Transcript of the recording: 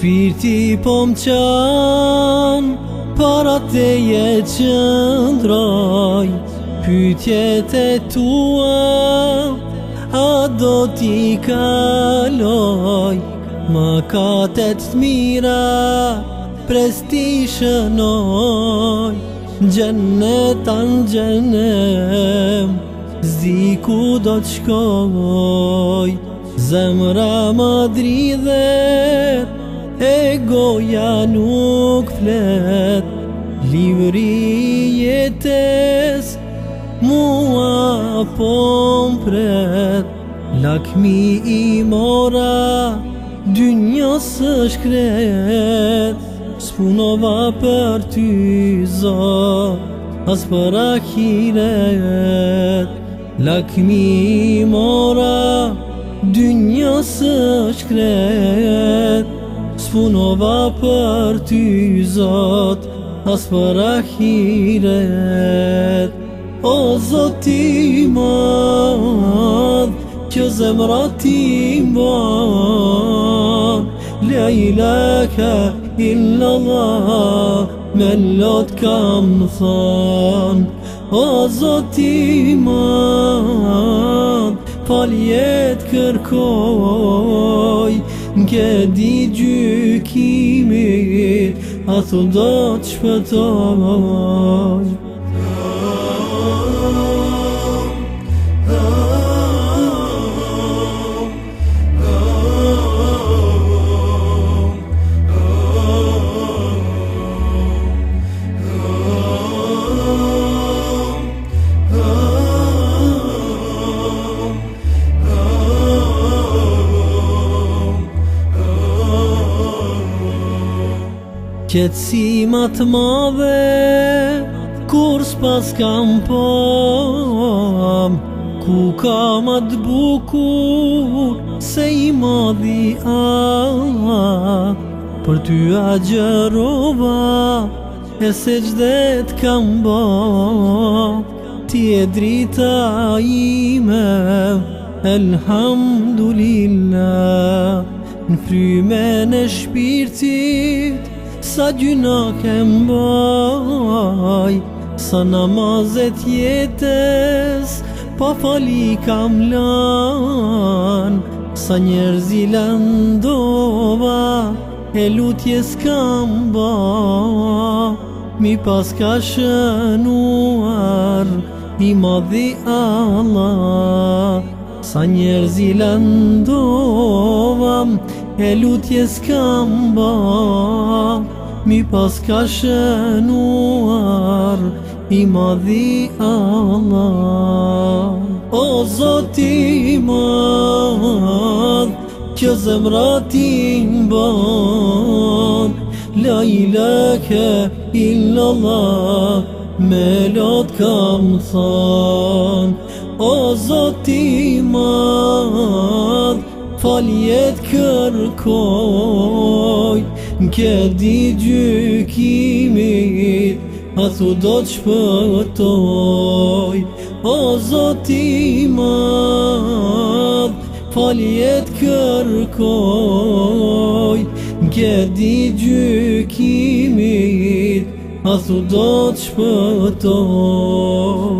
Shpirti po më qanë, para te je qëndroj ndroj, pytjet e tua, a do t'i kaloj, më ka të të mira, shënoj, gjenë anë në Ziku zdi ku do t'shkoj, zemra më egoja nuk flet Livri jetes mua pom pret Lakmi i mora dynjës është kret Spunova për ty zot As për akiret Lakmi i mora Dynjës është kret punova për ty zot As për ahiret O zoti madh Që zemra ti mban La ilaka illa Allah Me lot kam than O zoti madh Faljet kërkoj Më e di ti kimi atë dha të doaj Kecimat madhe Kur s'pas kam pëm Ku kam atë bukur Se i madhi a Për ty a gjërova E se gjdet kam bo Ti e drita ime Elhamdulillah Në frymen e shpirtit Sa gjyna ke mbaj Sa namazet jetes Pa fali kam lan Sa njerëzi lëndova E lutjes kam ba Mi pas ka shënuar I ma Allah Sa njerëzi lëndova E lutjes kam ba mi pas ka shënuar i madhi Allah O Zoti madh që zemratin ban La ilaka illallah me lot kam than O Zoti madh faljet kërkoj Nke di gjykimit A thu do të shpëtoj O zotimat Faljet kërkoj Nke di gjykimit A thu do të shpëtoj